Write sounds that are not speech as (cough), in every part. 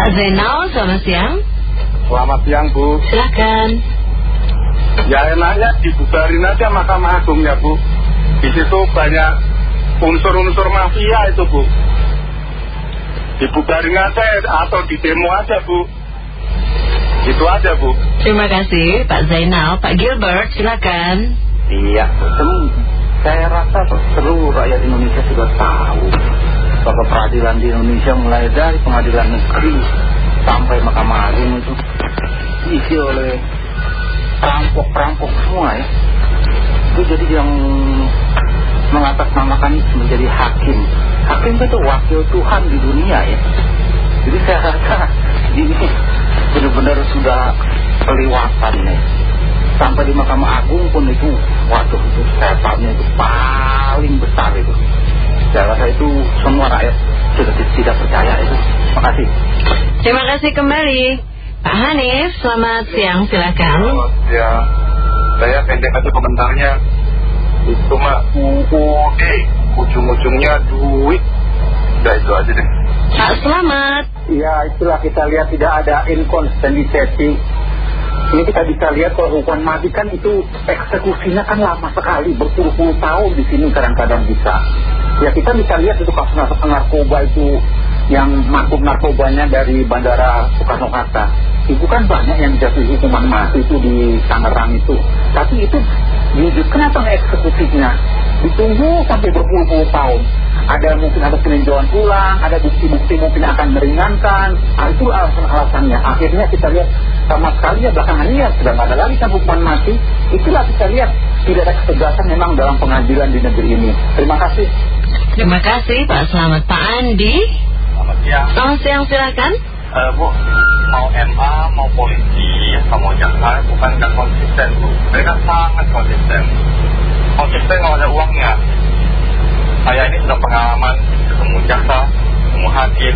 Pak Zainal, selamat siang. Selamat siang Bu. Silakan. Ya enaknya dibubarin aja Mahkamah Agung ya Bu. Di situ banyak unsur-unsur mafia itu Bu. Dibubarin aja atau di demo aja Bu. Itu aja Bu. Terima kasih Pak Zainal. Pak Gilbert, silakan. Iya, saya rasa seluruh rakyat Indonesia sudah tahu bahwa peradilan di Indonesia mulai dari pengadilan negeri sampai Mahkamah Agung itu diisi oleh perampok-perampok semua ya. Itu jadi yang mengatasnamakan menjadi hakim. Hakim itu wakil Tuhan di dunia ya. Jadi saya rasa ini benar-benar sudah keliwatan nih. Sampai di Mahkamah Agung pun itu, waduh itu setannya itu paling besar itu. Saya rasa itu semua rakyat sudah tidak percaya itu. Terima kasih. Terima kasih kembali. Pak Hanif, selamat siang, silakan. Selamat siang. Saya pendek aja komentarnya. Itu mah UUD, ujung-ujungnya duit. Udah itu aja deh. Pak Selamat. Ya itulah kita lihat tidak ada inkonsistensi. Ini kita bisa lihat kalau hukuman mati kan itu eksekusinya kan lama sekali berpuluh-puluh tahun di sini kadang-kadang bisa. Ya kita bisa lihat itu kasus narkoba itu yang masuk narkobanya dari bandara Soekarno Hatta. Itu kan banyak yang jatuh hukuman mati itu di Tangerang itu. Tapi itu jujur kenapa eksekusinya? Ditunggu sampai berpuluh-puluh tahun ada mungkin ada peninjauan ulang, ada bukti-bukti mungkin akan meringankan. Nah, itu alasan-alasannya. Akhirnya kita lihat sama sekali ya belakangan ini ya sudah ada lagi kan hukuman mati. Itulah kita lihat tidak ada ketegasan memang dalam pengadilan di negeri ini. Terima kasih. Terima kasih Pak Selamat. Pak Andi. Selamat siang. Selamat siang, silakan. Uh, Bu, mau MA, mau polisi, mau jaksa, bukan nggak konsisten Bu. Mereka sangat konsisten. Konsisten kalau ada uangnya. Saya ini sudah pengalaman ketemu jaksa, ketemu hakim,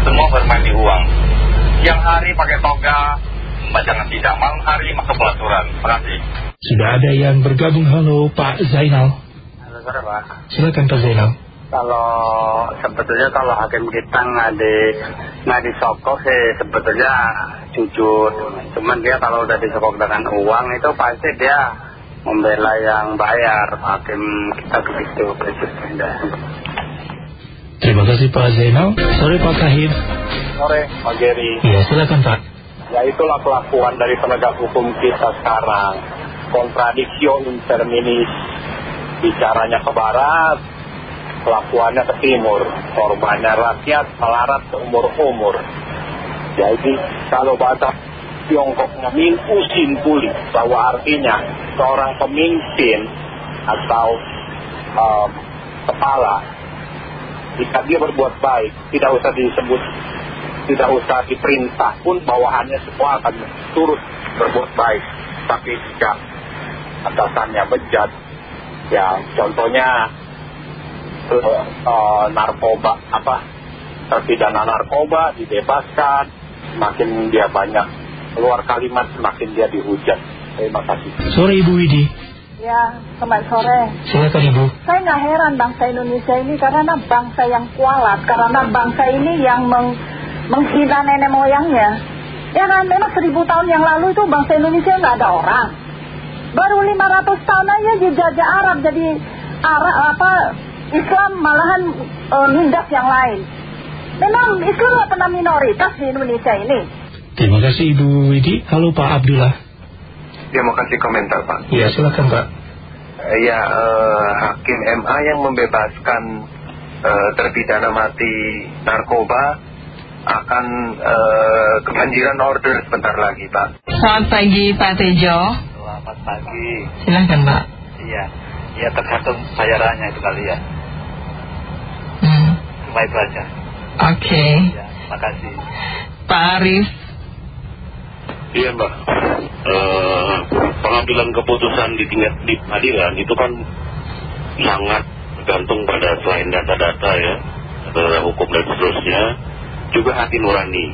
semua bermain di uang. Siang hari pakai toga, jangan tidak. Malam hari masuk pelaturan. Terima kasih. Sudah ada yang bergabung. Halo Pak Zainal. Sore Pak. Silakan Pak Zainal. Kalau sebetulnya kalau hakim kita nggak di nggak disokok sih sebetulnya jujur. Cuman dia kalau udah disokok dengan uang itu pasti dia membela yang bayar. Hakim kita begitu presiden. Terima kasih Pak Zainal. Sore Pak Kahim. Sore, Pak Geri. Ya silakan Pak. Ya itulah kelakuan dari penegak hukum kita sekarang. Kontradiksion interminis. Bicaranya ke barat, kelakuannya ke timur. Korbannya rakyat melarat ke umur-umur. Jadi kalau bahasa Tiongkoknya usin puli, bahwa artinya seorang pemimpin atau kepala jika dia berbuat baik tidak usah disebut tidak usah diperintah pun bawahannya semua akan turut berbuat baik tapi jika atasannya bejat ya contohnya uh, narkoba apa terpidana narkoba dibebaskan semakin dia banyak keluar kalimat semakin dia dihujat terima kasih Sore Ibu Widi. Ya, selamat sore. Silakan Ibu. Saya nggak heran bangsa Indonesia ini karena bangsa yang kualat, karena bangsa ini yang meng, menghina nenek moyangnya. Ya kan, memang seribu tahun yang lalu itu bangsa Indonesia nggak ada orang. Baru 500 tahun aja dijajah Arab, jadi Arab apa Islam malahan nindas yang lain. Memang Islam nggak pernah minoritas di Indonesia ini. Terima kasih Ibu Widi. Halo Pak Abdullah. dia mau kasih komentar Pak Ya silakan Pak. ya eh, hakim MA yang membebaskan eh, terpidana mati narkoba akan eh, kebanjiran order sebentar lagi Pak Selamat pagi Pak Tejo. Selamat pagi. Silakan Pak. Iya, ya tergantung bayarannya itu kali ya. Hmm. Cuma itu aja. Oke. Ya, terima kasih. Pak Arif. Iya mbak, Eh, pengambilan keputusan di tingkat di pengadilan itu kan sangat tergantung pada selain data-data ya, data hukum dan seterusnya, juga hati nurani.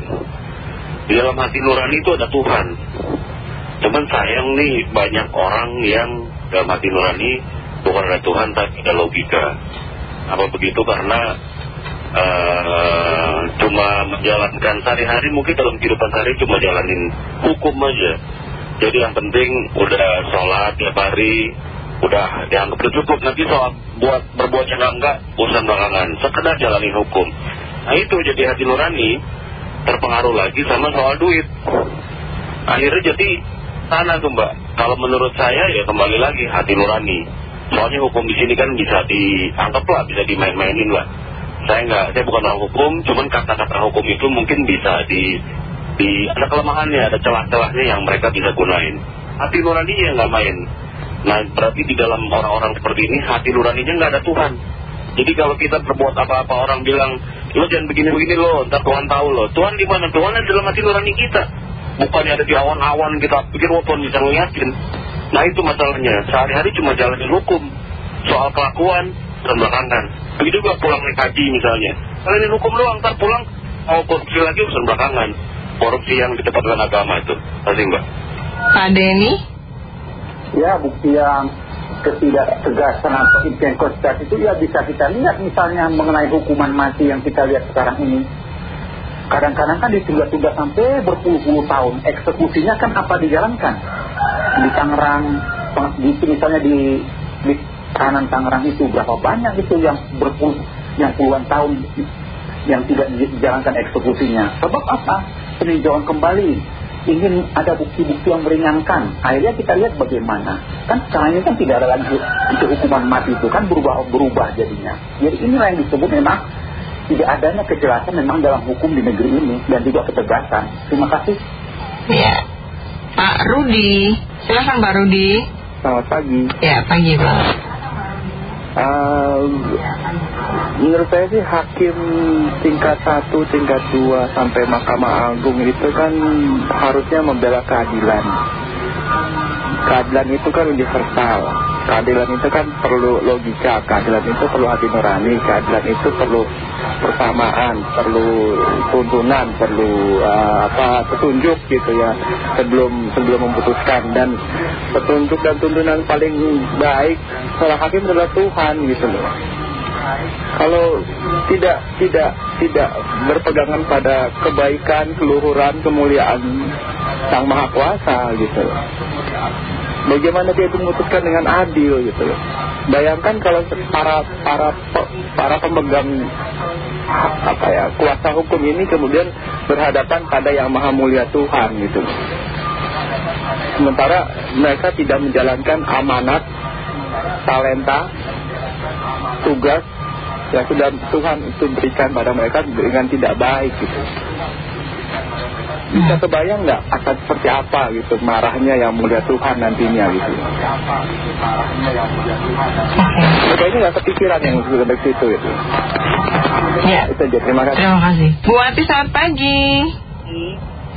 Di dalam hati nurani itu ada Tuhan. Cuman sayang nih banyak orang yang dalam hati nurani bukan ada Tuhan tapi ada logika. Apa begitu? Karena eh, cuma menjalankan sehari-hari mungkin dalam kehidupan sehari cuma jalanin hukum aja. Jadi yang penting udah sholat tiap hari udah dianggap cukup. Nanti soal buat berbuat yang enggak urusan belakangan. Sekedar jalanin hukum. Nah itu jadi hati nurani terpengaruh lagi sama soal duit. Akhirnya jadi sana tuh mbak. Kalau menurut saya ya kembali lagi hati nurani. Soalnya hukum di sini kan bisa dianggap lah bisa dimain-mainin lah. Saya nggak saya bukan orang hukum cuman kata-kata hukum itu mungkin bisa di di ada kelemahannya ada celah-celahnya yang mereka bisa gunain. Hati nuraninya nggak main. Nah berarti di dalam orang-orang seperti ini hati nuraninya nggak ada Tuhan. Jadi kalau kita berbuat apa-apa orang bilang lo jangan begini-begini lo ntar Tuhan tahu lo. Tuhan di mana? Tuhan ada dalam hati nurani kita bukannya ada di awan-awan kita pikir wah Tuhan bisa ngeliatin nah itu masalahnya. Sehari-hari cuma jalanin hukum soal kelakuan dan belakangan. Begitu juga pulang naik haji misalnya. Jalanin hukum doang ntar pulang mau korupsi lagi urusan belakangan. Korupsi yang di tempat agama itu. Pasti mbak. Pak Denny? Ya bukti yang ketidaktegasan atau inkonsistensi itu ya bisa kita lihat misalnya mengenai hukuman mati yang kita lihat sekarang ini. Kadang-kadang kan ditunda-tunda sampai berpuluh-puluh tahun. Eksekusinya kan apa dijalankan? Di Tangerang, di, misalnya di, di kanan Tangerang itu berapa banyak itu yang berpuluh, yang puluhan tahun yang tidak dijalankan eksekusinya. Sebab apa? Peninjauan kembali ingin ada bukti-bukti yang meringankan. Akhirnya kita lihat bagaimana. Kan ini kan tidak ada lagi untuk hukuman mati itu kan berubah-berubah jadinya. Jadi inilah yang disebut memang tidak adanya kejelasan memang dalam hukum di negeri ini dan juga ketegasan. Terima kasih. Ya. Pak Rudi, silakan Pak Rudi. Selamat pagi. Ya, pagi Pak. Uh, menurut saya sih hakim tingkat satu, tingkat dua sampai Mahkamah Agung itu kan harusnya membela keadilan. Keadilan itu kan universal. Keadilan itu kan perlu logika, keadilan itu perlu hati nurani, keadilan itu perlu persamaan, perlu tuntunan, perlu uh, apa petunjuk gitu ya sebelum sebelum memutuskan dan petunjuk dan tuntunan paling baik salah hakim adalah Tuhan gitu loh. Kalau tidak tidak tidak berpegangan pada kebaikan, keluhuran, kemuliaan Sang Maha Kuasa gitu loh. Bagaimana dia itu memutuskan dengan adil gitu loh. Bayangkan kalau para para para pemegang apa ya kuasa hukum ini kemudian berhadapan pada yang maha mulia Tuhan gitu. Sementara mereka tidak menjalankan amanat, talenta, tugas yang sudah Tuhan itu berikan pada mereka dengan tidak baik gitu. Bisa kebayang nggak akan seperti apa gitu marahnya yang mulia Tuhan nantinya gitu. Oke. ini nggak kepikiran yang sudah dari situ gitu. Ya. Itu aja, terima kasih. Terima kasih. Bu Ati selamat pagi.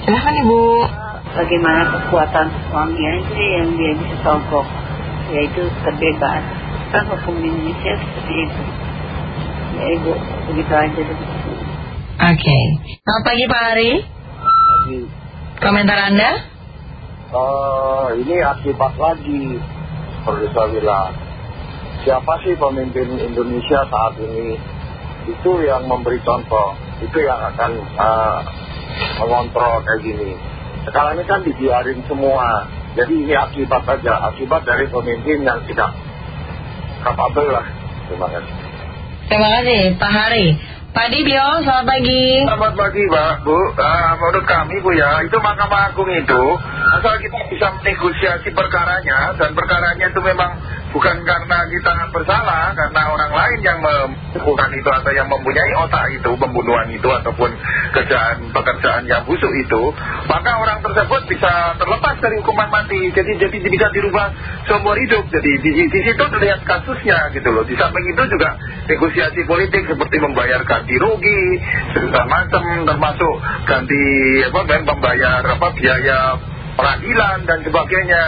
Silahkan Ibu. Bagaimana kekuatan suami aja yang dia bisa sogok, yaitu terbebas. Kan hukum Indonesia seperti itu. Ya Ibu, begitu aja deh. Oke. Selamat pagi Pak Ari. Jadi, Komentar Anda? eh, ini akibat lagi seperti saya bilang siapa sih pemimpin Indonesia saat ini? Itu yang memberi contoh. Itu yang akan eh, mengontrol kayak gini. Sekarang ini kan dibiarin semua. Jadi ini akibat aja. Akibat dari pemimpin yang tidak kapabel lah. Terima kasih. Terima kasih Pak Hari. Pak Dibio, selamat pagi. Selamat pagi Pak, Bu. Ah, menurut kami Bu ya, itu Mahkamah Agung itu asal kita bisa menegosiasi perkaranya dan perkaranya itu memang bukan karena kita bersalah, karena orang lain yang melakukan itu atau yang mempunyai otak itu, pembunuhan itu ataupun kerjaan pekerjaan yang busuk itu, maka orang tersebut bisa terlepas dari hukuman mati. Jadi jadi bisa dirubah seumur hidup. Jadi di, di situ terlihat kasusnya gitu loh. Di samping itu juga negosiasi politik seperti membayar ganti rugi, segala macam termasuk ganti apa membayar apa biaya peradilan dan sebagainya.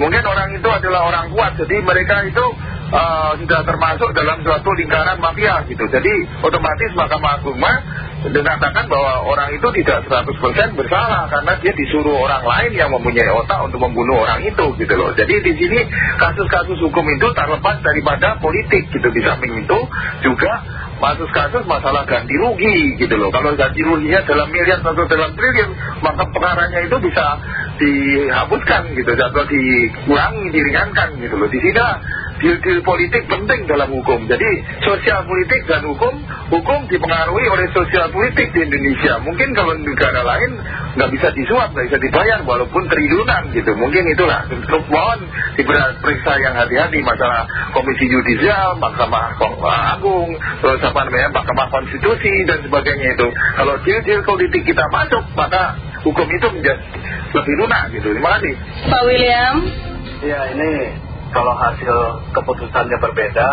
Mungkin orang itu adalah orang kuat, jadi mereka itu uh, sudah termasuk dalam suatu lingkaran mafia gitu. Jadi otomatis Mahkamah Agung mah mengatakan bahwa orang itu tidak 100% bersalah karena dia disuruh orang lain yang mempunyai otak untuk membunuh orang itu gitu loh. Jadi di sini kasus-kasus hukum itu terlepas daripada politik gitu. Di samping itu juga kasus-kasus masalah ganti rugi gitu loh. Kalau ganti ruginya dalam miliar atau dalam triliun, maka perkaranya itu bisa dihapuskan gitu atau dikurangi, diringankan gitu loh. Di sini deal-deal politik penting dalam hukum. Jadi sosial politik dan hukum, hukum dipengaruhi oleh sosial politik di Indonesia. Mungkin kalau negara lain nggak bisa disuap, nggak bisa dibayar walaupun triliunan gitu. Mungkin itulah. Untuk mohon diperiksa yang hati-hati masalah Komisi Yudisial, Mahkamah Agung, terus apa namanya Mahkamah Konstitusi dan sebagainya itu. Kalau deal-deal politik kita masuk, maka hukum itu menjadi lebih lunak gitu. Terima kasih. Pak William. Ya ini kalau hasil keputusannya berbeda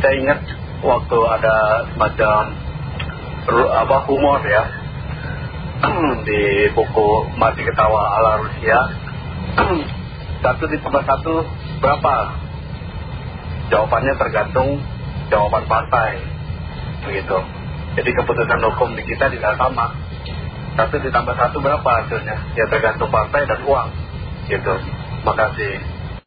saya ingat waktu ada semacam apa humor ya (clears throat) di buku Mati Ketawa ala Rusia (clears throat) satu ditambah satu berapa jawabannya tergantung jawaban partai begitu jadi keputusan hukum di kita tidak sama satu ditambah satu berapa hasilnya? Ya tergantung partai dan uang. Gitu. Makasih